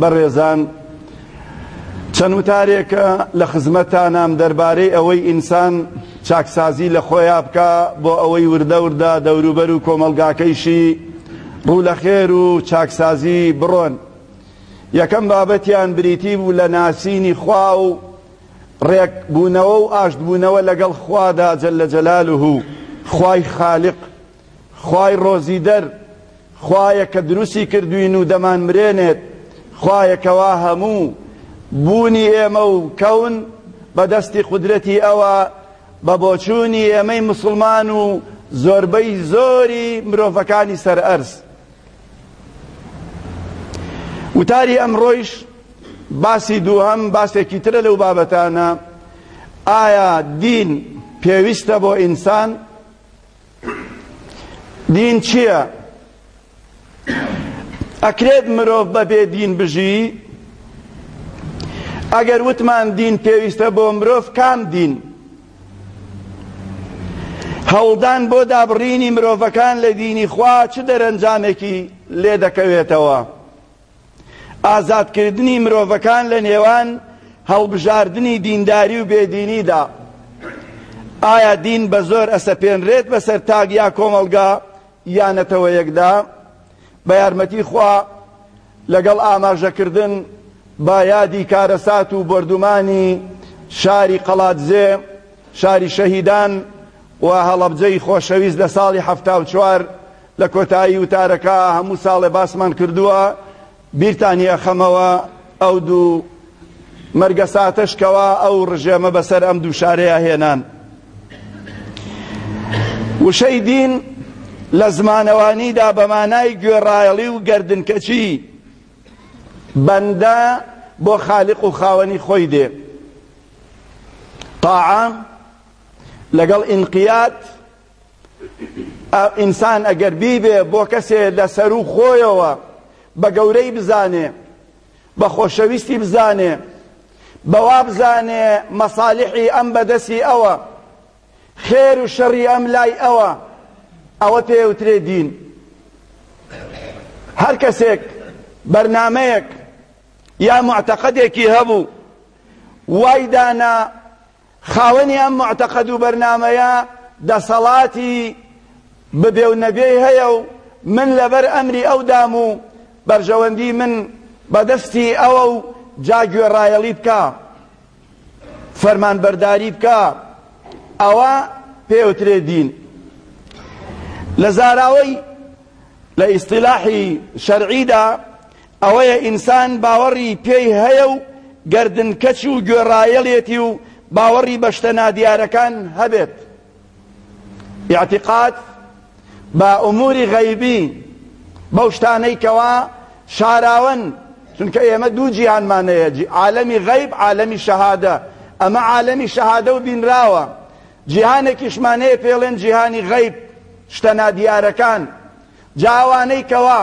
بەڕێزان چەند وتارێکە لە خزمەتانام دەربارەی ئەوەی ئینسان چاکسازی لە خۆیا بکە بۆ ئەوەی وردە وردە دەوروبەر و کۆمەڵگاکەیشی ڕوو لە خێر و چاکسازی بڕۆن یەکەم بابەتیان بریتی بوو لە ناسینی خوا و ڕێک بوونەوە و ئاشتبوونەوە لەگەڵ خوادا جل لە جەلال و خوای خالق خوای ڕۆزیدەر خوایە کە دروستی کردوین و دەمان مرێنێت خوایە کەوا هەموو بوونی ئێمە و کەون بە دەستی قودرەتی ئەوە بە بۆچوونی ئێمەی مسلمان و زۆربەی زۆری مرۆڤەکانی سەر ئەرز وتاری ئەمڕۆیش باسی دووهەم باسێکی ترە لەو بابەتانە ئایا دین پێویستە بۆ ئینسان دین چییە؟ ئەکرێت مرۆڤ بەبێ دین بژی؟ ئەگەر وتمان دین پێویستە بۆ مرۆڤ کام دین؟ هەوڵدان بۆ دابڕینی مرۆڤەکان لە دینی خوا چ دەرەنجامێکی لێ دەکەوێتەوە؟ ئازادکردنی مرۆڤەکان لە نێوان هەڵبژاردنی دینداری و بێدینیدا ئایا دین بە زۆر ئەسەپێنرێت بەسەر تاک یا کۆمەڵگا یا نەتەوەیەکدا بە یارمەتی خوا لەگەڵ ئاماژەکردن با یادی کارەسات و بردومانی شاری قەڵاتزێ شاری شەهیدان و هەڵەبجەی خۆشەویست لە ساڵی هەفتا و چوار لە کۆتایی وتارەکە هەموو ساڵێ باسمان کردووە، بیرتانی ئەخەمەوە ئەو دوو مەرگە ساتەش کەوا ئەو ڕژێمە بەسەر ئەم دوو شارەیا هێنان. وشەی دین لە زمانەوانیدا بە مانای گوێڕایەڵی و گەردنکەچی بەندە بۆ خالق و خاوەنی خۆی دێ. طاعە لەگەڵ ئینقیاد ئینسان ئەگەر بیبێ بۆ کەسێ لە سەر و خۆیەوە بە گەورەی بزانێ بە خۆشەویستی بزانێ بەوا بزانێ مەساالحی ئەم بەدەسی ئەوە خێر و شەڕی ئەم لای ئەوە ئەوە پێوترێ دین هەر کەسێک بەرنمەیەک یا معتەقەدێکی هەبوو وای دانا خاوەنی ئەم موعتەقەد و بەرنامەیە دەسەڵاتی ببێ و نەبێی هەیە و من لەبەر ئەمری ئەودام و بەرژەوەندی من بەدەستی ئەوە و جا گوێڕایەڵی بکە فەرمانبەرداری بکە ئەوە پێوترێ دین لە زاراوەی لە ئیستیلاحی شەرعیدا ئەوەیە ئینسان باوەڕی پێی هەیە و گەردنکەچ و گوێڕایەڵێتی و باوەڕی بە شتە نادیارەکان هەبێت. ئیعتیقاد بە ئوموری غەیبی، بەو شتانەی کەوا شاراوەن، چونکە ئێمە دوو جیهانمان هەیە، عالەمی غەیب، عالەمی شەهادە، ئەمە عالەمی شەهادە و بینراوە، جیهانێکیشمان هەیە پێڵێن جیهانی غەیب، شتە نادیارەکان، جا ئەوانەی کەوا،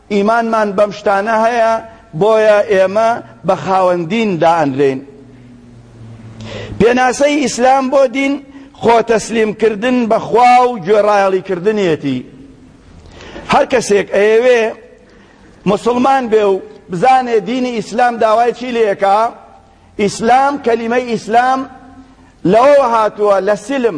ئیمانمان بەم شتانە هەیە، بۆیە ئێمە بە خاوەن دین دائەنرێین. پێناسەی ئیسلام بۆ دین خۆ تەسلیم کردن بە خوا و گوێڕایەڵی کردنیەتی. هەر کەسێک ئەیەوێ مسلمان بێ و بزانێ دینی ئیسلام داوای چی لێکا، ئیسلام کەلیمەی ئیسلام لەوە هاتووە لە سلم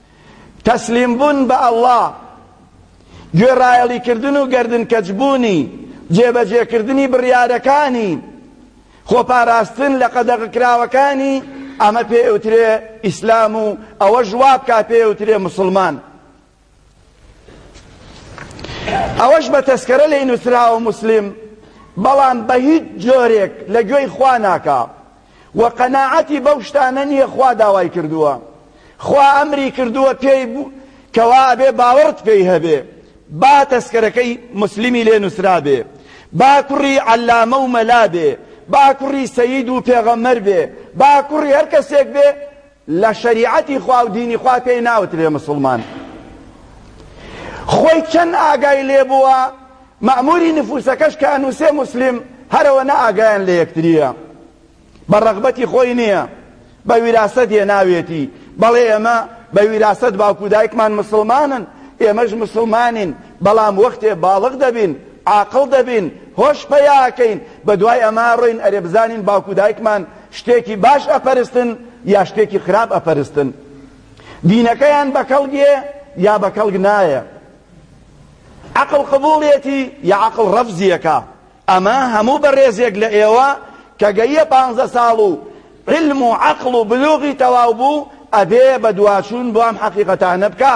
تەسلیم بوون بە اللە، گوێڕایەڵی کردن و گەردن کەچ بوونی، جێبەجێ کردنی بڕیارەکانی، خۆپاراستن لە قەدەغە کراوەکانی، ئەمە پێ ئەوترێ ئیسلام و ئەوەش وا بکا پێ ئەوترێ موسڵمان. ئەوەش بە تەسکەرە لێی نووسراوە موسلیم، بەڵام بە هیچ جۆرێک لە گوێی خوا ناکا. وە قەناعەتی بەو شتانە نیە خوا داوای کردووە خوا ئەمری کردووە پێی بوو کەوا ئەبێ باوەڕت پێی هەبێ با تەسکەرەکەی مسلمی لێ نووسرابێ با کوڕی عەلامە و مەلا بێ با کوڕی سەید و پێغەمەر بێ با کوڕی هەر کەسێک بێ لە شەریعەتی خوا و دینی خوا پێی ناوترێ مسوڵمان خۆی چەند ئاگای لێ بووە مەموری نفوسەکەش کە ئەنووسێ مسلیم هەرەوە نە ئاگایان لە یەکتریە بە ڕەغبەتی خۆی نییە بە ویراست هێناوێتی بەڵێ ئێمە بە ویراست باوکو دایکمان مسلمانن ئێمەش مسلمانین بەڵام وەختێ باڵغ دەبین عاقڵ دەبین هۆش پیاکەین بە دوای ئەمە ڕۆین ئەرێ بزانین باوکو دایکمان شتێکی باش ئەپەرستن یا شتێکی خراپ ئەپەرستن دینەکەیان بە کەڵک یێ یا بە کەڵک نایە عقل قبوڵێتی یا عقل ڕەفزیەکە ئەمە هەموو بەڕێزێک لە ئێوە کە گەیە پانزە ساڵ و علم و عقل و بلوغی تەواو بوو ئەبێ بە دواچوون بۆ ئەم حەقیقەتانە بکە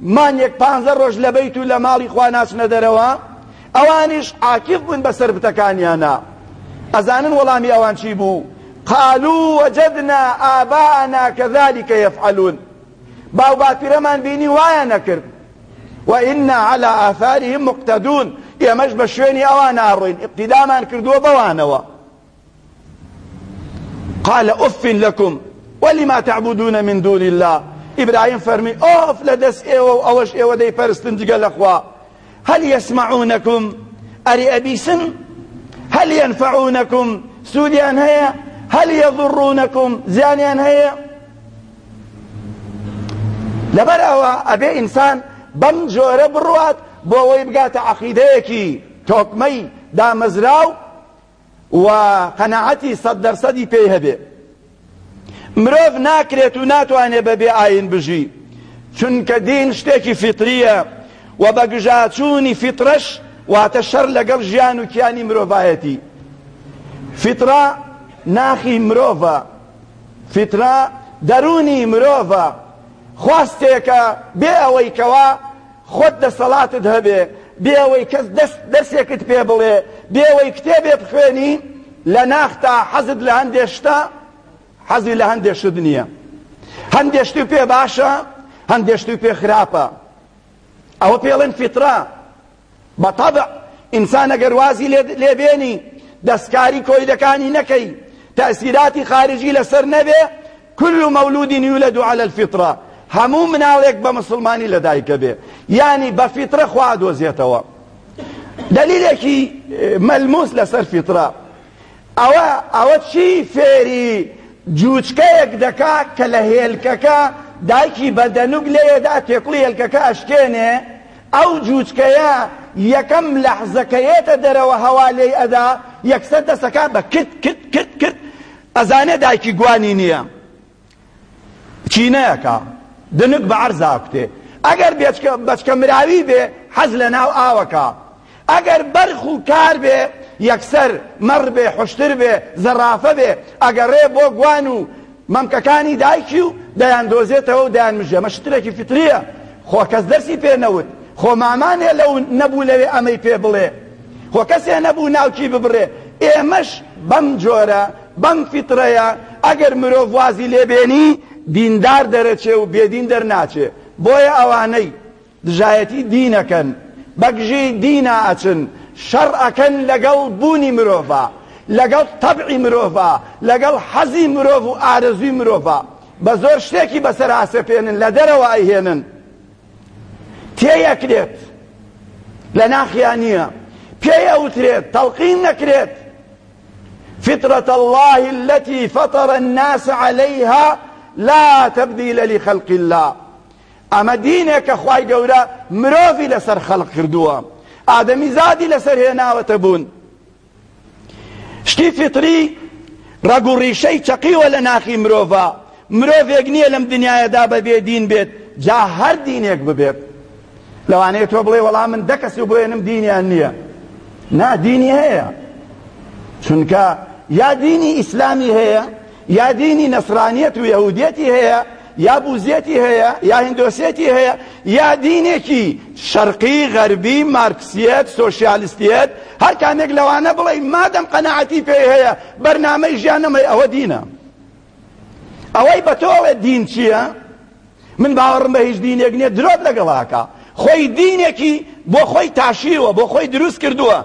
مانگێک پانزە ڕۆژ لە بەیت و لە ماڵی خوا ناچنە دەرەوە، ئەوانیش عاکیف بوون بە سەربتەکانیانا. ئەزانن وەڵامی ئەوان چی بوو؟ قالوا وجدنا آباءنا کذلک یفعلون، باو باپیرەمان بینی وایان ئەکرد. و انا علی آثارهم مقتدون، ئێمەش بە شوێنی ئەوان ئەڕۆین، ئیقتیدامان کردووە بەوانەوە. قال اف لکم ولما تعبدون من دون الله ئیبراهیم فەرمی ئۆف لە دەست ئێوە و ئەوەش ئێوە دەی پەرستن جگە لەخوا هەل یسمعونەکم ئەری ئەبیسن هەل ينفعونەکم سوودیان هەیە هەل یضرونەکم زیانیان هەیە لەبەر ئەوە ئەبێ ئینسان بەم جۆرە بڕوات بۆ ئەوەی بگاتە عەقیدەیەکی تۆکمەی دامەزراو و قەناعەتی سەد دەرسەدی پێی هەبێ. مرۆڤ ناکرێت و ناتوانێ بە بێ ئاین بژی، چونکە دین شتێکی فیترییە و بەگژاچوونی فیترەش واتە شەر لەگەڵ ژیان و کیانی مرۆڤایەتی. فیترە ناخی مرۆڤە، فیترە دەروونی مرۆڤە، خواستێکە بێ ئەوەی کەوا خۆت دەسەڵاتت هەبێ بێ ئەوەی کەس دەست دەرسێکت پێ بڵێ، بێ ئەوەی کتێبێ بخوێنی لە ناختا حەزت لە هەندێ شتە حەزی لە هەندێ شت نییە. هەندێ شتی پێ باشە هەندێ شتی پێ خراپە. ئەوە پێڵێن فیترە بە تەبع ئینسان ئەگەر وازی لێ بێنی دەستکاری کۆیلەکانی نەکەی تەسیراتی خارجی لەسەر نەبێ کل مولود یولد علی الفطرە، هەموو مناڵێک بە مسوڵمانی لە دایک ئەبێ، یانی بە فیطرە خوا ئەدۆزێتەوە. دەلیلێکی مەلموس لەسەر فیطرە ئەوە ئەوە چی فێری جووچکەیەک دەکا کە لە هێلکەکە دایکی بە دەنووک لێیەدا تێکوڵی هێلکەکە ئەشکێنێ، ئەو جووچکەیە یەکەم لەحزە کە یێتە دەرەوە هەوا لێی ئەدا یەکسەر دەست ئەکا بە کت کت کت کت، ئەزانێ دایکی گوانی نیە چینەکە دنک بە عەرز ئاکوتێ ئەگەر بێچکە بەچکە مراوی بێ حەز لە ناو ئاوەکە ئەگەر بەرخ و کار بێ یەکسەر مەڕ بێ حشتر بێ زەرافە بێ ئەگەڕێ بۆ گوان و مەمکەکانی دایکی و دەیان دۆزێتەوە و دەیان مژە مەشترەکی فتریە خۆ کەس دەرسی پێ نەوت خۆ مامانێ لەو نەبوو لەوێ ئەمەی پێ بڵێ خۆ کەسێ نەبوو ناوکی ببڕێ ئێمەش بەم جۆرە بەم فیتڕەیە ئەگەر مرۆڤ وازی لێ بێنی دیندار دەرەچێ و بێدین دەرناچێ بۆیە ئەوانەی دژایەتی دینەکەن بەگژی دینا ئەچن شەڕ ئەکەن لەگەڵ بوونی مرۆڤە لەگەڵ تەبعی مرۆڤە لەگەڵ حەزی مرۆڤ و ئارەزوی مرۆڤە بە زۆر شتێکی بەسەر هاسەپێنن لە دەرەوە ئەیهێنن تێیەکرێت لە ناخیا نییە پێی ئەوترێت تەڵقین نەکرێت فطرة الله التي فطر الناس عليها لا تبديل لخلق الله ئەمە دینێکە خی گەورە مرۆڤی لەسەر خەڵق کردووە ئادەمی زادی لەسەر هێناوەتە بوون شتی فیتری ڕەگ و ڕیشەی چەقیوە لە ناخی مرۆڤا مرۆڤێک نییە لەم دنیایەدا بە بێ دین بێت جا هەر دینێک ببێت لەوانەیە تۆ بڵێ وەڵام من دە کەسی بۆێنم دینیان نییە نا دینی هەیە چونکە یا دینی ئیسلامی هەیە یا دینی نەسرانیەت و یەهودیەتی هەیە یا بوزیەتی هەیە یا هندۆسیەتی هەیە یا دینێکی شەرقی غەربی مارکسیەت سۆشیالستیەت هەر کامێک لەوانە بڵێ مادەم قەنەعەتی پێ هەیە بەرنامەی ژیانەمەی ئەوە دینە ئەوەی بە تۆڵێ دین چییە من باوەڕم بە هیچ دینێک نییە درۆت لەگەڵاکە خۆی دینێکی بۆ خۆی تاشیوە بۆ خۆی دروست کردووە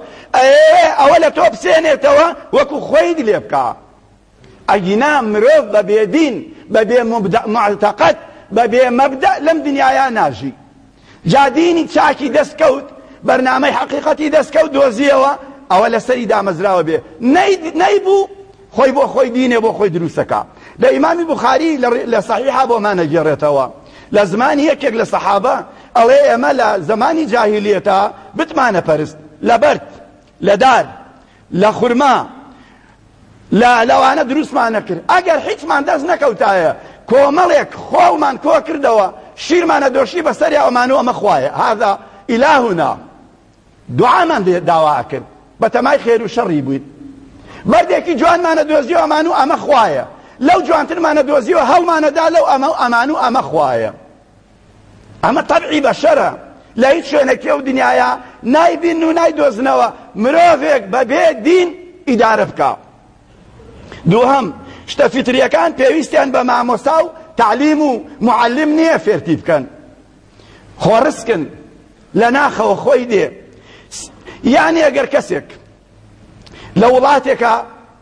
ئەوە لە تۆ بسێنێتەوە وەکو خۆی لێ بکە ئەگینا مرۆڤ بە بێ دین، بە بێ موبدەئ موعتەقەد، بە بێ مەبدەئ لەم دنیایا ناژی. جا دینی چاکی دەستکەوت، بەرنامەی حەقیقەتی دەستکەوت دۆزییەوە، ئەوە لە سەری دامەزراوە بێ نەیبوو خۆی بۆ خۆی دینێ بۆ خۆی دروست دەکا. لە ئیمامی بوخاری لە سەحیحا بۆمان ئەگێڕێتەوە لە زمانی یەکێک لە سەحابە ئەڵێ ئێمە لە زەمانی جاهیلیەتا بتمانە پەرست لە بەرد لە دار لە خورما لە لەوانە دروستمان نەکرد ئەگەر حیچمان دەست نەکەوتایە کۆمەڵێک خۆڵمان کۆ کردەوە شیرمانە دۆشی بەسەری ئەمانو ئەمە خوایە هذا ئیلاهنا دوعامان لێ داوا کرد بە تەمای خێر و شەڕی بووین مردێکی جوانمانە دۆزیەوە ئەمان و ئەمە خوایە لەو جوانترمانە دۆزیەوە هەڵمانەدا لەو ئەمە و ئەمان و ئەمە خوایە ئەمە تەبعی بەشەرە لە هیچ شوێنێکی ئەو دنیاە نایبین و نایدۆزنەوە مرۆڤێک بەبێ دین ئیدارە بکە دووهم شتە فیتریەکان پێویستیان بە مامۆسا و تعلیم و معلم نییە فێرتی بکەن خۆڕسکن لە ناخەوە خۆی دێ یانی ئەگەر کەسێک لە وڵاتێکە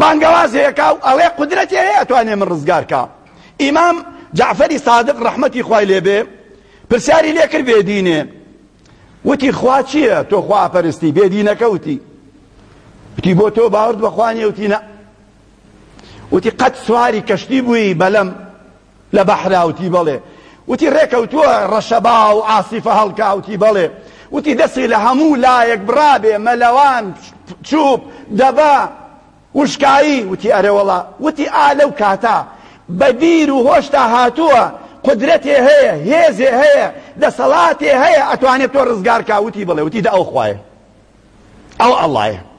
بانگەواز هێکا و ئەڵێ قودرەتێ هەیە ئەتوانێ من ڕزگار کا ئیمام جعفەری سادق ڕەحمەتی خوای لێبێ پرسیاری لێکرد بێدینێ وتی خوا چییە تۆ خوا پەرستی بێدینەکە وتی وتی بۆ تۆ باورد بەخوانیە وتی نە وتی قەت سواری کەشتی بووی بەلەم لە بەحرا وتی بەڵێ وتی ڕێکەوتووە ڕەشەبا و عاسیفە هەڵکا وتی بەڵێ وتی دەستی لە هەموو لایەک بڕابێ مەلەوان چوب دەبا وشکایی وتی ئەرەوەڵا وتی ئا لەو کاتا بەبیر و هۆشتا هاتووە قدرەتێ هەیە هێزێ هەیە دەسەڵاتێ هەیە ئەتوانێت تۆ ڕزگار کاوتی بڵێ وتی دە ئەو خوایە ئەو ئەڵایە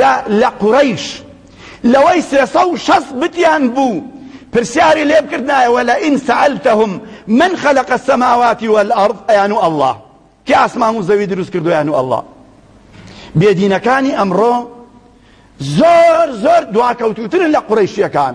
لە لە قوڕەیش لەوەی سێ سەد و شەست بتیان بوو پرسیاری لێ بکردایە وە لە ئین سەئەلتەهم من خەلەق السماوات والارض ئەیان و ئەڵڵا کێ ئاسمان و زەوی دروست کردویان و ئەڵڵا بێدینەکانی ئەمڕۆ زۆر زۆر دواکەوتوترن لە قوڕەیشیەکان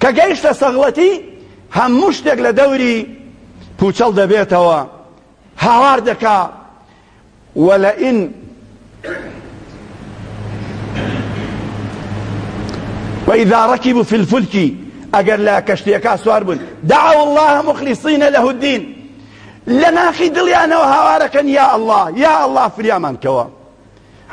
کە گەیشتە سەغڵەتی هەموو شتێک لە دەوری پوچەڵ دەبێتەوە هاوار دەکا ولئن وإذا ركبوا في الفلك ئەگەر لە کەشتیەکە سوار بوون داو الله مخلیصینە لە هودین لە ناخی دڵیانەوە هاوارەکەن یا الله یا الله فریامان کەوە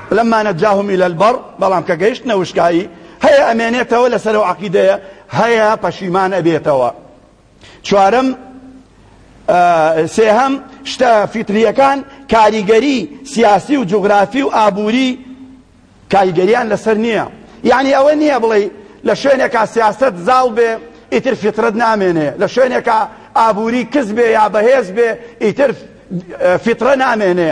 فلما نجاهم الى البر بەڵام کە گەیشتنە وشکایی هەیە ئەمێنێتەوە لەسەر و عقیدەیە هەیە پەشیمان ئەبێتەوە چوارم سێهەم شتە فیتریەکان کاریگەری سیاسی و جوگرافی و ئابووری کاریگەریان لەسەر نییە یعنی ئەوە نییە بڵێ لە شوێنێکا سیاست زاڵ بێ ئیتر فیترت نامێنێ لە شوێنێکا ئابووری کز بێ یا بەهێز بێ ئیتر فیترە نامێنێ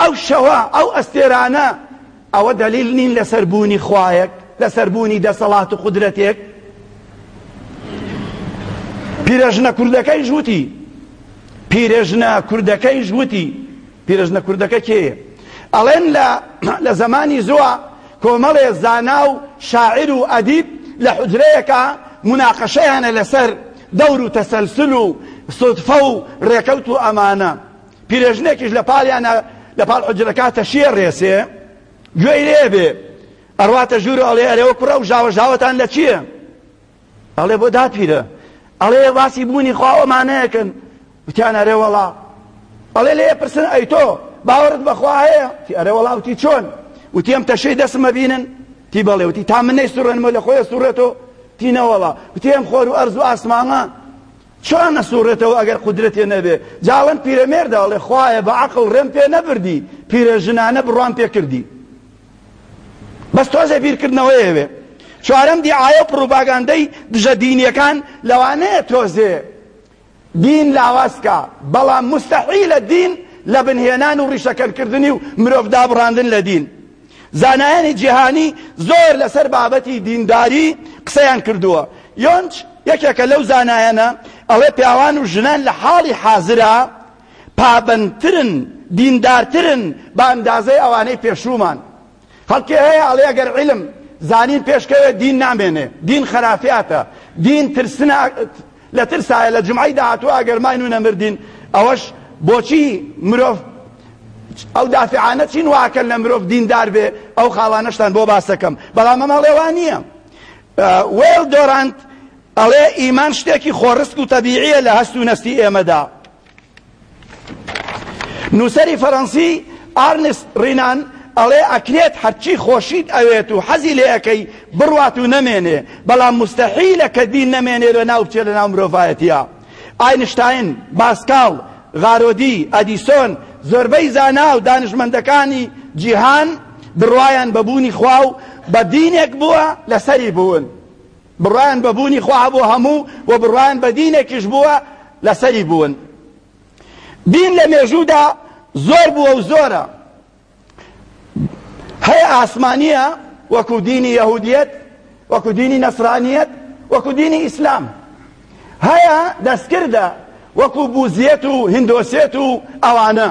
ئەو شەوە، ئەو ئەستێرانە، ئەوە دەلیل نین لەسەر بوونی خوایەک، لەسەر بوونی دەسەڵات و قودرەتێک؟ پیرەژنە کوردەکەیش وتی، پیرەژنە کوردەکەیش وتی، پیرەژنە کوردەکە کێیە؟ ئەڵێن لە لە زەمانی زووە کۆمەڵێ زانا و شاعیر و ئەدیب لە حوجرەیەکا مناقەشەیانە لەسەر دەور و تەسەلسل و سودفە و ڕێکەوت و ئەمانە پیرێژنێکیش لە پاڵیانا لە پاڵ حوجرەکە تەشیە رێسێ گوێی لێ بێ ئەڕواتە ژوور و ئەڵێ ئەرێوە کوڕە و ژاوە ژاوەتان لە چییە ئەڵێ بۆ داپیرە ئەڵێ واسی بوونی خواوەمانەیەکن وتیان ئەرێ وەڵا ئەڵێ لێ پرسن ئەی تۆ باوەرت بەخوا هەیە تی ئەرێ وەڵاوتی چۆن وتیم تەشەی دەسمە بینن تی بەڵێ وتی تا من نەی سوڕێنمە لە خۆی سوڕێتەوە تی نەوەڵا وتیم خۆر و ئەرز و ئاسمانە چۆن ئەسوڕێتەوە ئەگەر قودرەتێ نەبێ جاڵم پیرەمێردە ئەڵێ خوایە بە عەقڵ ڕێم پێ نەبردی پیرەژنانە بڕوام پێ کردی بەس تۆزێ بیرکردنەوەی ئەوێ چوارەم دیعایە و پڕوپاگاندەی دژە دینیەکان لەوانەیە تۆزێ دین لاوازکا بەڵام مستەحیلە دین لە بنهێنان و ڕیشەکەرکردنی و مرۆڤ دابڕاندن لە دین زانایانی جیهانی زۆر لەسەر بابەتی دینداری قسەیان کردووە یۆنچ یەکێکە لەو زانایانە ئەڵێ پیاوان و ژنان لە حاڵی حازرا پابەندترن دیندارترن بە ئەندازەی ئەوانەی پێشوومان خەڵکێ هەیە ئەڵێ ئەگەر علم زانین پێشکەوێت دین نامێنێ دین خەرافیاتە دین ترسنا لە ترسایە لە جومعەی داهاتوو ئەگەر ماین و نەمردین ئەوەش بۆچی مرۆڤ ئەو دافعانە چین واکەن لە مرۆڤ دیندار بێ ئەو خاڵانەشتان بۆ باسەکەم بەڵام ئەمە ڵێوا نییە وێڵ دۆرانت ئەڵێ ئیمان شتێکی خۆڕسک و تەبیعیە لە هەست و نەستی ئێمەدا نووسەری فەرەنسی ئارنست رینان ئەڵێ ئەکرێت هەرچی خۆشیت ئەوێت و حەزی لێ ئەکەی بڕوات و نەمێنێ، بەڵام موستەحیلە کە دین نەمێنێ لە ناو بچێ لە ناو مرۆڤایەتیا. ئاینشتاین، باسکاڵ، غارۆدی، ئەدیسۆن، زۆربەی زانا و دانشمەندەکانی جیهان بڕوایان بە بوونی خوا و بە دینێک بووە لەسەری بوون. بڕوایان بە بوونی خوا هەبووە هەموو و بڕوایان بە دینێکیش بووە لەسەری بوون دین لە مێژوودا زۆر بووە و زۆرە هەیە ئاسمانیە وەکو دینی یەهودیەت وەکو دینی نەسرانیەت وەکو دینی ئیسلام هەیە دەستکردە وەکو بوزیەت و هندۆسێت و ئەوانە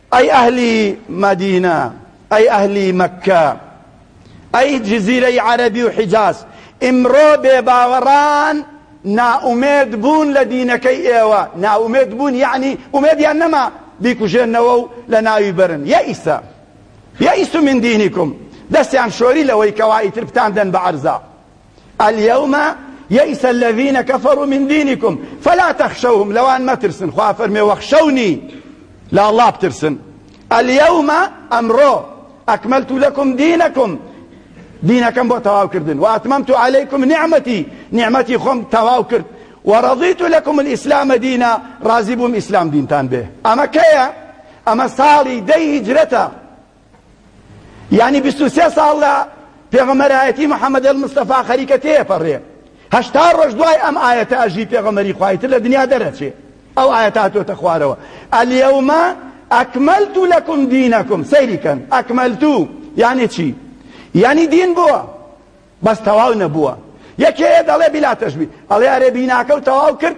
ئەی ئەهلی مەدینە، ئەی ئەهلی مەککە، ئەی جزیرەی عەرەبی و حیجاز، ئیمڕۆ بێباوەڕان نائومێد بوون لە دینەکەی ئێوە، نائومێد بوون یەعنی ئومێدیان نەما بیکوژێنەوە و لە ناوی بەرن، یەئیسە، یەئیسو من دینیکم، دەستیان شۆری لەوەی کەوا ئیتر بتاندەن بە عەرزا. الیوم یئس الذین کفروا من دینکم فلا تخشوهم لەوان مەترسن خوا فەرمێ وەخشەونی لە ئەڵڵا بترسن الیوم ئەمڕۆ ئەکمەلت لەکم دینەکم دینەکەم بۆ تەواو کردن و ئەتمەمت عەلەیکم نیعمەتی نیعمەتی خۆم تەواو کرد وەڕەضیت لەکم الئیسلامە دینە ڕازی بووم ئیسلام دینتان بێ ئەمە کەیە ئەمە ساڵی دەی هیجرەتە یانی بیست و سێ ساڵ لە پێغەمبەرایەتی محمد المصطفی خەریکە تێپەڕێ هەشتا ڕۆژ دوای ئەم ئاەتە ئەژی پێغەمبەری خوایتر لە دنیا دەرەچێ ئەو ئاەت هاتۆتە خوارەوە ئەلیەومە ئەکمەلت و لەکم دینەکم سەیریکەن ئەکمەلت و یعنی چی یعنی دین بووە بەس تەواو نەبووە یەکێ دەڵێ بلا تەشبی ئەڵێ ئەرێ بیناکە و تەواو کرد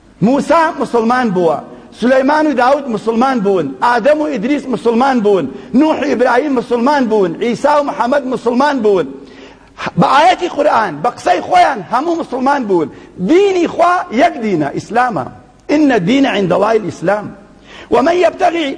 موسا موسڵمان بووە، سولەیمان و داود موسڵمان بوون، ئادەم و ئیدریس موسڵمان بوون، نوح و ئیبراهیم موسڵمان بوون، عیسا و محمد موسڵمان بوون. بە ئایەتی قورئان، بە قسەی خۆیان هەموو موسڵمان بوون. دینی خوا یەک دینە، ئیسلامە. ان الدین عند اللە الاسلام ومن یبتغی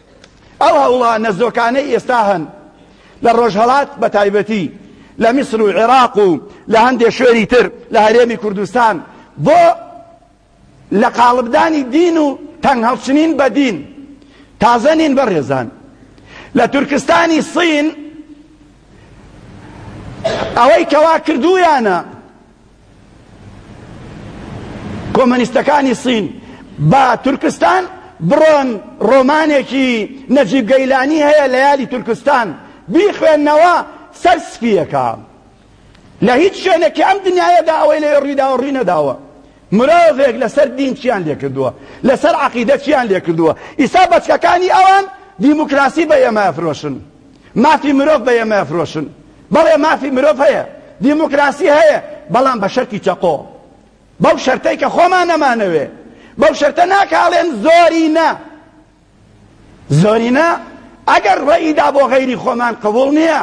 ئەو هەوڵە نەزۆکانەی ئێستا هەن لە ڕۆژهەڵات بە تایبەتی لە میسر و عێراق و لە هەندێ شوێنی تر لە هەرێمی کوردستان بۆ لە قاڵبدانی دین و تەنگ هەڵچنین بە دین تازە نین بەڕێزان لە تورکستانی سین ئەوەی کەوا کردویانە کۆمەنیستەکانی سین با تورکستان بڕۆن ڕۆمانێکی نەجیب گەیلانی هەیە لە یالی تورکستان بیخوێنەوە سەر سپیەکە لە هیچ شوێنێکی ئەم دنیاەدا ئەوەی لە ڕوویداوە ڕووی نەداوە مرۆڤێک لەسەر دین چیان لێکردووە لەسەر عقیدە چیان لێکردووە ئیسا بەچکەکانی ئەوان دیموکراسی بە ئێمە فرۆشن مافی مرۆڤ بە ئێمە ئەفرۆشن. بەڵێ مافی مرۆڤ هەیە، دیموکراسی هەیە، بەڵام بە شەرتی چەقۆ. بەو شەرتەی کە خۆمان نەمانەوێ. بەو شەرتە نا کە ئەڵێن زۆرینە. زۆرینە ئەگەر ڕێی دا بۆ غەیری خۆمان قبوڵ نییە،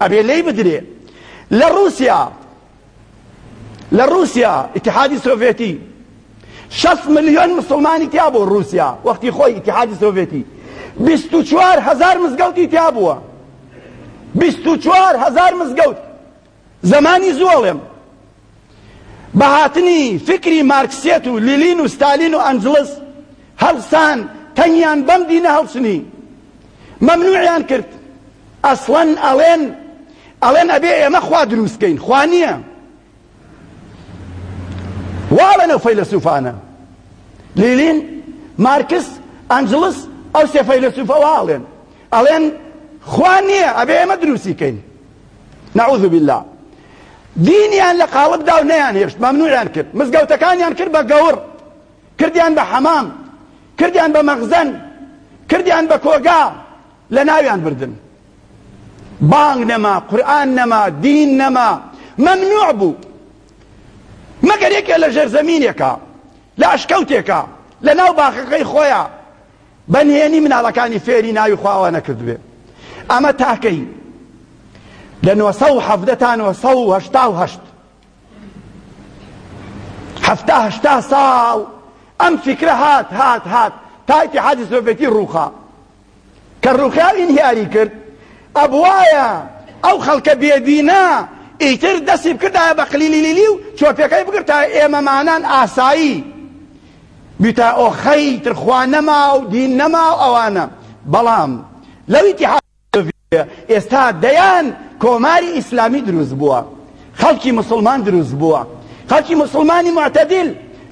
ئەبێ لێی بدرێ. لە ڕووسیا لە ڕوسیا ئیتحادی سۆڤێتی شەست ملیۆن مسلمانی تیا بوو ڕوسیا وەختی خۆی ئیتحادی سۆڤێتی بیست و چوار هەزار مزگەوتی تیا بووە بیست و چوار هەزار مزگەوت زمانی زوڵێم بە هاتنی فکری مارکسیەت و لیلین و ستالین و ئەنجلس هەڵسان تەنیان بەم دینە هەڵچنی مەمنوعیان کرد ئەسڵەن ئەڵێن ئەڵێن ئەبێ ئێمە خوا دروست کەین خوا نییە واڵێنە فەیلەسوفانە لیلین مارکس ئەنجلس ئەو سێ فەیلەسوفە واڵێن ئەڵێن خوا نییە ئەبێ ئێمە دروستی کەین نعوذ بالله دینیان لە قاڵبدا و نەیان هێشت مەمنوعیان کرد مزگەوتەکانیان کرد بە گەور کردیان بە حەمام، کردیان بە مەخزەن، کردیان بە کۆگا، لەناویان بردن. بانگ نەما، قورئان نەما، دین نەما، مەمنوع بوو. مەگەر یەکێ لە ژێرزەمینێکا، لە ئەشکەوتێکا، لەناو باخەکەی خۆیا بە نهێنی مناڵەکانی فێری ناوی خواوە نەکردبێ. ئەمە تاکەی لە نۆ سەد و حەڤدە تا نۆ سەد و هەشتا و هەشت حەفتا هەشتا ساڵ ئەم فکرە هات هات هات تا ئیتحادی سۆڤێتی ڕووخا کە ڕووخیا ئینهیاری کرد ئەبوایە ئەو خەڵکە بێدینە ئیتر دەستی بکردایە بە قلیلیلیلی و چۆپێکەی بگرت تا ئێمەمانان ئاسایی بیتا ئۆخەی ترخوا نەما و دین نەما و ئەوانە بەڵام لەو ئیتحاد ئێستا دەیان کۆماری ئیسلامی دروست بووە خەڵکی مسلمان دروست بووە خەڵکی مسلمانی معتەدیل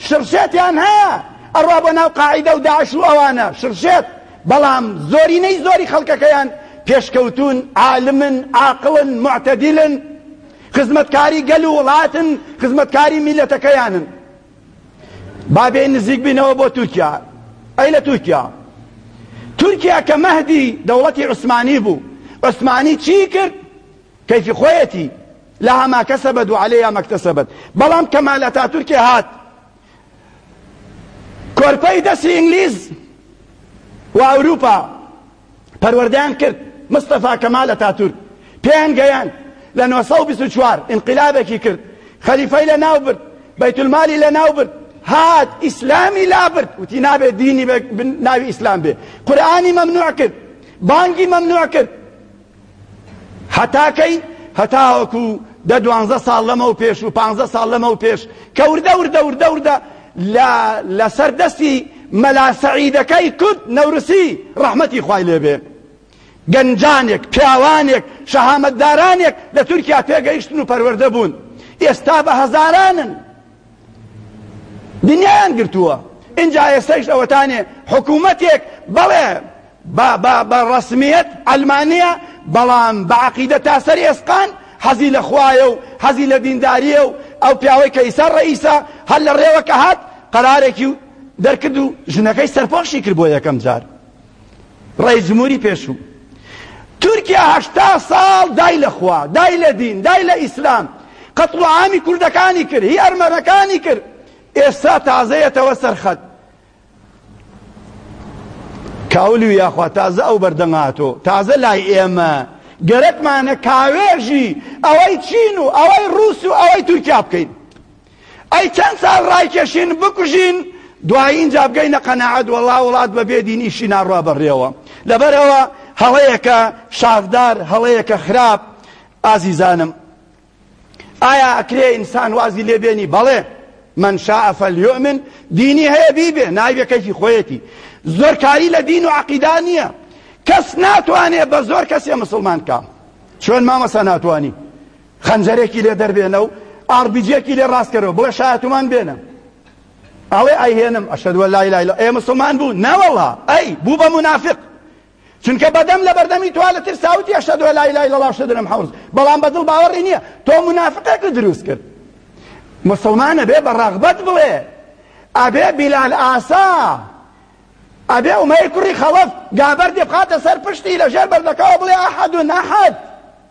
شڕشێتیان هەیە ئەڕوا بۆ ناو قاعدە و داعش و ئەوانە شڕشێت بەڵام زۆرینەی زۆری خەڵکەکەیان پێشکەوتون عالمن عاقڵن معتەدیلن خزمەتکاری گەل و وڵاتن خزمەتکاری میلەتەکەیانن با بێین نزیک بینەوە بۆ تورکیا ئەی لە تورکیا تورکیا کە مەهدی دەوڵەتی عوسمانی بوو عوسمانی چی کرد کەیفی خۆیەتی لها ما كسبت وعليها ما اكتسبت بەڵام کەمال ئەتاتورکی هات کۆرپەی دەسی ئینگلیز و ئەوروپا پەروەردەیان کرد، مستەفا کەمال ئەتاتورک پێیان گەیاند، لە نۆ سەد و بیست و چوار ئینقلابێکی کرد، خەلیفەی لەناو برد، بەیتولمالی لەناو برد، هات ئیسلامی لابرد، وتی نابێ دینی بە ناوی ئیسلام بێ، قورئانی مەمنوع کرد، بانگی مەمنوع کرد، هەتا کەی؟ هەتاوەکو دە دوانزە ساڵ لەمەو پێش و پانزە ساڵ لەمەو پێش کە وردە وردە وردە وردە لە لەسەر دەستی مەلا سەعیدەکەی کورد نەورسی ڕەحمەتی خوای لێبێ گەنجانێک پیاوانێک شەهامەتدارانێک لە تورکیا پێگەیشتن و پەروەردە بوون ئێستا بە هەزارانن دنیایان گرتووە ئینجا ئێستایش ئەوەتانێ حکوومەتێک بەڵێ بە ڕسمیت ئەلمانە بەڵام بە عقیدە تا سەری ئێسقان حەزی لە خوایە و حەزی لە دینداریە و ئەو پیاوەی کە ئیسا ڕئیسا هەر لە ڕێوەکە هات قەرارێکی و دەرکرد و ژنەکەی سەرپۆشی کرد بۆ یەکەم جار ڕئیس جمهوری پێشوو تورکیا هەشتا ساڵ دای لە خوا دای لە دین دای لە ئیسلام قەتڵ و عامی کوردەکانی کرد هی ئەرمەنەکانی کرد ئێستا تازەیەتەوە سەرخەت کاولی و یاخوا تازە ئەو بەردەنگاتۆ تازە لای ئێمە گەرەکمانە کاوێژی ئەوەی چین و ئەوەی ڕوس و ئەوەی تورکیا بکەین ئەی چەند ساڵ ڕایکێشین بکوژین دوایی ئینجا بگەینە قەناعەت وەڵا وڵات بە بێ دین ئیشی ناڕوا بەڕێوە لەبەرەوە هەڵەیەکە شاخدار هەڵەیەکە خراپ ئازیزانم ئایا ئەکرێ ئینسان وازی لێبێنی بەڵێ من شاء فلیؤمن دینی هەیە بیبێ نایبێ کەیفی خۆیەتی زۆر کاری لە دین و عقیدا نییە کەس ناتوانێ بە زۆر کەسێ مسلمان کا چۆن مامەسا ناتوانی خەنجەرێکی لێ دەربێنە و ئاڕبیجێکی لێ ڕاست کەرەوە بڵێ شایەتومان بێنە ئەڵێ ئەیهێنم ئەشهەدوو لا ئیلاهە ئیلا ئێ موسڵمان بوو نەوەڵا ئەی بوو بە منافق چونکە بەدەم لە بەردەمی توا لە تر ساوتی ئەشهەدوو لا ئیلاهە ئیلا الله شەدرم حەوز بەڵام بە دڵ باوەڕی نییە تۆ منافقێک دروست کرد مسلمانە بێ بە ڕەغبەت بڵێ ئەبێ بیلال ئاسا ئەبێ ئومەی کوڕی خەڵەف گابەر دێ بخاتە سەر پشتی لە ژێر بەردەکەەوە بڵێ ئەحەدون ئەحەد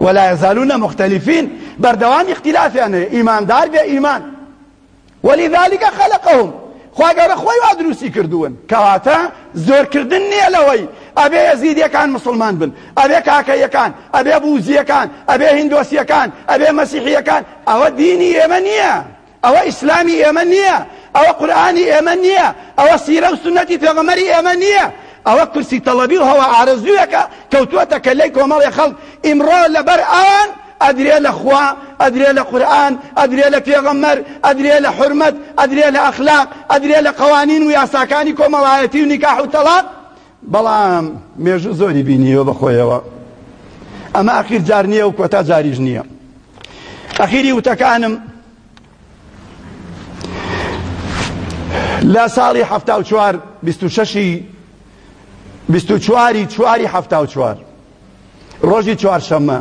ولايزالون مختلفين بەردەوام اختلافیان هەیە ئیماندار بێ ئیمان ولذلك خلقهم خوا گەورە خۆی وا دروستی کردوون کەواتە زۆرکردن نییە لەوەی ئەبێ یەزیدیەکان مسلمان بن ئەبێ کاکەیەکان ئەبێ بوزیەکان ئەبێ هندۆسیەکان ئەبێ مەسیحیەکان ئەوە دینی ئێمە نییە ئەوە ئیسلامی ئێمە نییە، ئەوە قورئانی ئێمە نییە، ئەوە سیرە و سوننەتی پێغەمبەری ئێمە نییە، ئەوە کورسی تەڵەبی و هەوا ئارەزوویەکە کەوتووەتە کەللەی کۆمەڵێ خەڵک، ئیمڕۆ لەبەر ئەوان ئەدرێ لە خوا، ئەدرێ لە قورئان، ئەدرێ لە پێغەمبەر، ئەدرێ لە حورمەت، ئەدرێ لە ئەخلاق، ئەدرێ لە قەوانین و یاساکانی کۆمەڵایەتی و نیکاح و تەڵاق، بەڵام مێژوو زۆری بینیوە بەخۆیەوە، ئەمە ئاخیر جار نییە و کۆتا جاریش نییە. ئەخیری وتەکانم لە ساڵی حەفتا و چوار بیست و شەشی بیست و چواری چواری حەفتا و چوار ڕۆژی چوارشەممە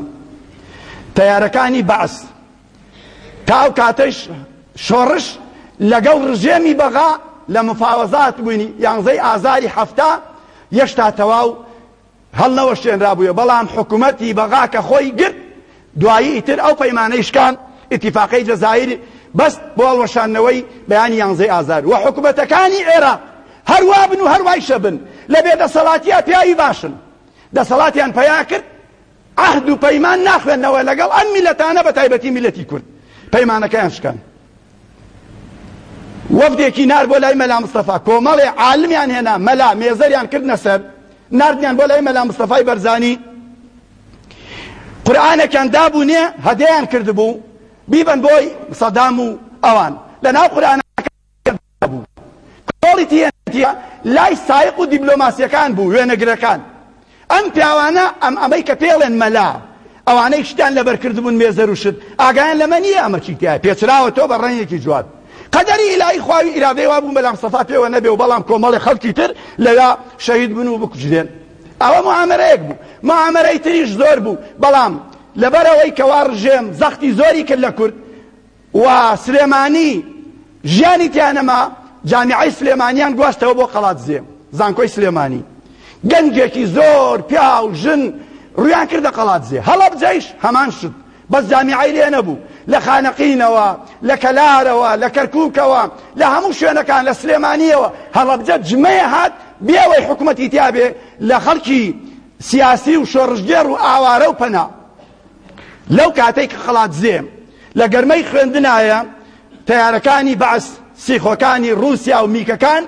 تەیارەکانی بەعس تاو کاتەش شۆڕش لەگەڵ ڕژێمی بەغا لە مفاوەزات بووینی یانزەی ئازاری هەفتا یەشتا تەواو هەڵنەوەشێنرابوویە بەڵام حکومەتی بەغا کە خۆی گرت دوایی ئیتر ئەو پەیمانەی شکاند ئیتیفاقەی جەزائیر بەست بۆ هەڵوەشاندنەوەی بەیانی یانزەی ئازار وە حکومەتەکانی عێراق هەر وابن و هەر وایشە بن لە بێ دەسەڵاتیا پیاوی باشن دەسەڵاتیان پەیا کرد عەهد و پەیمان ناخوێنەوە لەگەڵ ئەم میلەتانە بەتایبەتی میلەتی کورد پەیمانەکەیان شکاند. وەفدێکی نارد بۆ لای مەلا مستەفا کۆمەڵێ عالمیان هێنا مەلا مێزەریان کردنە سەر ناردیان بۆ لای مەلا مستەفای بەرزانی قورآانەکان دابوونێ هەدەیان کردبوو بیبن بۆی سەدام و ئەوان لە ناو قورآان بوو کۆڵی تیە لای سایق و دیبلۆماسیەکان بوو وێنەگرەکان ئەم پیاوانە ئەم ئەمەی کە پێڵێن مەلا ئەوانەی شتیان لەبەر کردبوون مێزەرو شت ئاگایان لەمە نیە ئەمە چی تیایە پێچراوە تۆ بە ڕەنگێکی جوان قەدەری ئیلاهی خواوی ئیرادەی وابوو مەلا مستەفا پێوە نەبێ و بەڵام کۆمەڵی خەڵکی تر لەوێ شەهید بن و بکوژرێن ئەوە معامەرەیەک بوو معامەرەی تریش زۆر بوو بەڵام لەبەرەوەی کەوا ڕژێم زەختی زۆری کرد لە کورد و سلێمانی ژیانی تیا نەما، جامیعەی سلێمانیان گواستەوە بۆ قەڵادزێ، زانکۆی سلێمانی. گەنجێکی زۆر پیاو، ژن ڕوویان کردە قەڵادزێ. هەڵەبجەیش هەمان شت، بەس جامیعەی لێ نەبوو. لە خانەقینەوە، لە کەلارەوە، لە کەرکووکەوە، لە هەموو شوێنەکان، لە سلێمانییەوە، هەڵەبجە جمەیە هات، بێوەی حکومەتی تیا بێ، لە خەڵکی سیاسی و شۆڕشگێڕ و ئاوارە و پەنا. لەو کاتەی کە قەڵادزێ لە گەرمەی خوێندنایە، تەیارەکانی بەعس سیخۆکانی ڕووسیا و میکەکان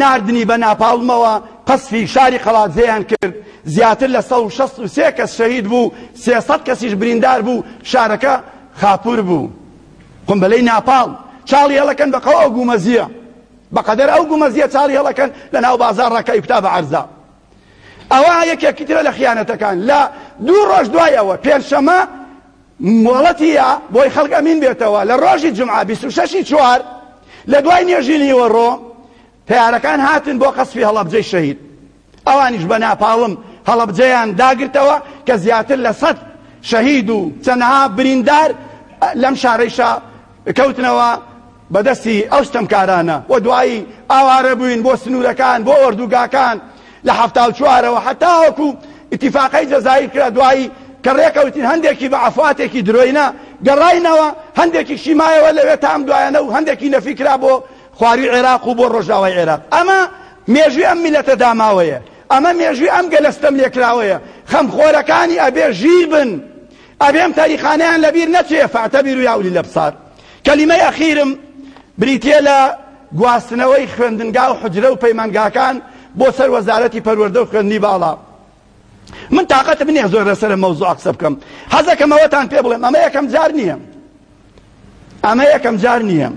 ناردنی بە ناپاڵمەوە قەسفی شاری قەڵادزێیان کرد، زیاتر لە سەد و شەست و سێ کەس شەهید بوو، سێ سەد کەسیش بریندار بوو، شارەکە خاپوور بوو. قومبەلەی ناپاڵم چاڵی هەڵەکەن بەقەو ئەو گومەزییە، بەقەدەر ئەو گومەزییە چاڵی هەڵەکەن لەناو بازاڕا کە ئیکوتا بە عەرزا. ئەوە یەکێکی ترە لە خیانەتەکان لە دوو ڕۆژ دوای ئەوە پێنجشەمە مۆڵەتیە بۆی خەڵک ئەمین بێتەوە لە ڕۆژی جمعە 26 چوار لە دوای نێژی نیوەڕۆ تیارەکان هاتن بۆ قەسفی هەڵەبجەی شەهید ئەوانیش بە ناپاڵم هەڵەبجەیان داگرتەوە کە زیاتر لە سەد شەهید و چەنەها بریندار لەم شارەیشا کەوتنەوە بە دەستی ئەو ستەمکارانە و دوایی ئاوارە بووین بۆ سنوورەکان، بۆ ئۆردووگاکان لە حەفتا و چوارەوە هەتاوەکوو ئیتیفاقەی جەزائیر کرا، دوایی کە رێکەوتین هەندێکی بە عەفواتێکی درۆینە گەڕاینەوە، هەندێکیشی مایەوە لەوێ تا ئەم دوایانە و هەندێکی نەفی کرا بۆ خوارووی عێراق و بۆ رۆژئاوای عێراق. ئەمە مێژووی ئەم میللەتە داماوەیە، ئەمە مێژووی ئەم گەلە ستەملێکراوەیە، خەمخۆرەکانی ئەبێ ژیر بن، ئەبێ ئەم تاریخانەیان لەبیر نەچێ، فاعتبروا یا اولی الابصار. کەلیمەی ئەخیرم بریتییە لە گواستنەوەی خوێندنگا و حوجرە و پەیمانگاکان بۆ سەر وەزارەتی پەروەردە و خوێندنی باڵا. من تاقەتم نییە زۆر لەسەر ئەم مەوزوعە قسە بکەم، حەزەکەم ئەوەتان پێ بڵێم ئەمە یەکەم جار نییە، ئەمە یەکەم جار نییە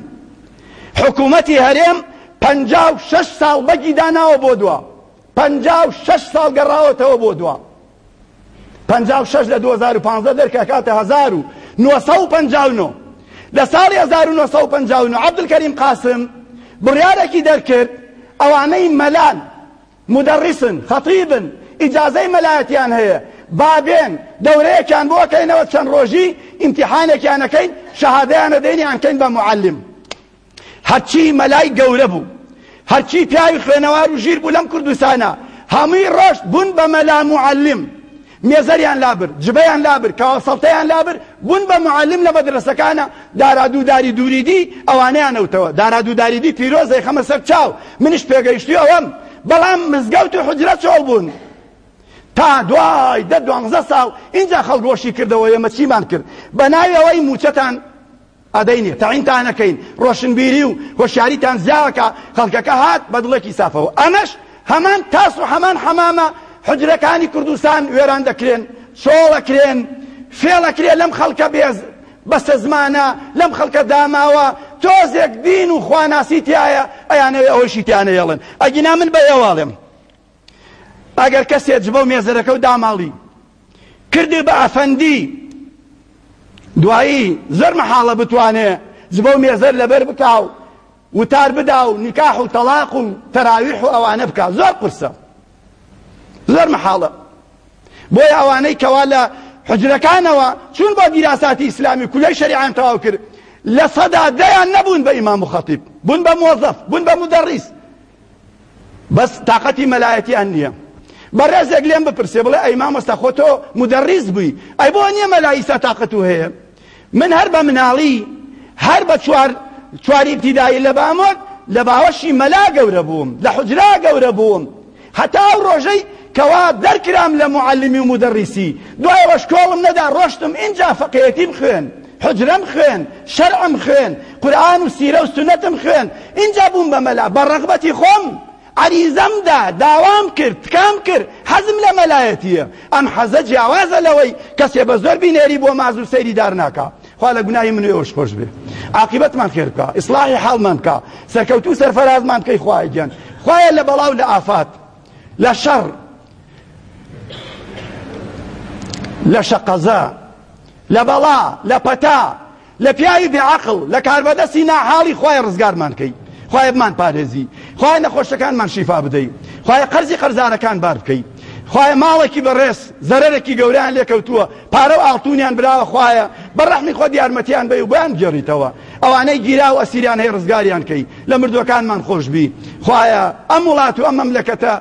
حکوومەتی هەرێم پەنجا و شەش ساڵ بەگی داناوە بۆ دوا، پەنجا و شەش ساڵ گەڕاوەتەوە بۆ دوا. پەنجا و شەش لە دوو هەزار و پازدە دەرکە ئەکاتە هەزار و نۆ سەد و پەنجا و نۆ لە ساڵی هەزار و نۆ سەد و پەنجا و نۆ عەبدولکەریم قاسم بڕیارێکی دەرکرد ئەوانەی مەلان مدرسن خەتیبن ئیجازەی مەلایەتیان هەیە بابێن دەورەیەکیان بۆ کەینەوە چەند ڕۆژی ئیمتیحانێکیانەکەین شەهادەیانە دەینیان کەین بە معلم هەرچی مەلای گەورە بوو هەرچی پیاوی خوێنەوار و ژیر بوو لەم کوردستانە هەمووی ڕۆشت بوون بە مەلا معلم مێزەریان لابر جبەیان لابر کەوا سەڵتەیان لابر بوون بە معلم لە مەدرسەکانە دارادوو داری دووریدی ئەوانەیان ئەوتەوە دارادوو داریدی پیرۆزەی خەمە سەر چاو منش پێگەیشتی ئەوەم بەڵام مزگەوت و حجرە چۆڵ بوون تا دوای دە دوانزە ساڵ اینجا خەڵگۆشی کردەوە ئێمە چیمان کرد بە ناوی ئەوەی موچەتان ئەدەینێ تەعینتانەکەین ڕۆشنبیری و هۆشیاریتان زیاکە خەڵکەکە هات بە دڵێکی سافەوە ئەمەش هەمان تاس و هەمان حەمامە حجرەکانی کوردستان وێران دەکرێن چۆڵەکرێن فێڵەکرێ لەم خەڵکە بێز بەسە زمانە لەم خەڵکە داماوە تۆزێک دین و خواناسی تایە ئەیانەوێ ئەوەشی تیانەیەڵن ئەگینا من بە ئێواڵێم ئەگەر کەسێ جبە و مێزەرەکە و داماڵی کردی بە ئەفەندی دوایی زۆر مەحاڵە بتوانێ جبە و مێزەر لەبەر بکا و وتار بدا و نکاح و تەلاق و تەراویح و ئەوانە بکا زۆر قورسە زۆر مەحاڵە بۆیە ئەوانەی کەوا لە حجرەکانەوە چون بۆ دیراساتی ئیسلامی کولای شەریعان تەواو کرد لە سەدا دەیان نەبوون بە ئیمام و خەتیب بوون بە مۆزەف بوون بە مدەڕیس بەس تاقەتی مەلایەتیان نییە بەڕێزێک لێم بپرسێ بڵێ ئەی مامۆستا خۆ تۆ مدەڕیز بووی ئەی بۆ نییە مەلایسا تاقەت و هەیە من هەر بە مناڵی هەر بە چوار چواری ابتدایی لە بامۆک لە باوەشی مەلا گەورە بووم لە حجرا گەورە بووم هەتا ئەو ڕۆژەی کەوا دەرکرام لە معلمی و مدەڕیسی دوایەوەش کۆڵم نەدا ڕۆشتم ئینجا فەقێتیم خوێن حوجرەم خوێند، شەرعم خوێند، قورئان و سیرە و سوننەتم خوێند، ئینجا بووم بە مەلا، بە ڕەغبەتی خۆم عەریزەم دا، داوام کرد، تکام کرد، حەزم لە مەلایەتییە، ئەم حەزە جیاوازە لەوەی کەسێ بە زۆر بینێری بۆ ماز و سەیری دار ناکا. خوا لە گوناهی من و ئێوەش خۆش بێ، عاقیبەتمان خێر بکا، ئیسڵاحی حاڵمان بکا، سەرکەوتوو و سەرفەرازمان بکەی خوایە گیان، خوایە لە بەڵا و لە ئافات، لە شەڕ، لە شەقەزا، لە بەڵا، لە پەتا، لە پیاوی بێ عەقڵ، لە کاربەدەستی ناحاڵی، خوایە ڕزگارمان کەی، خوایە بمان پارێزی، خوایە نەخۆشەکانمان شیفا بدەی، خوایە قەرزی قەرزارەکان بار بکەی، خوایە ماڵێکی بەڕێز زەرەرێکی گەورەیان لێ کەوتووە، پارە و ئاڵتوونیان براوە، خوایە بە ڕەحمی خۆت یارمەتیان بەی و بیانگێڕیتەوە، ئەوانەی گیراو و ئەسیریان هەیە ڕزگاریان کەی، لە مردووەکانمان خۆشبی، خوایە ئەم وڵات و ئەم مەملەکەتە،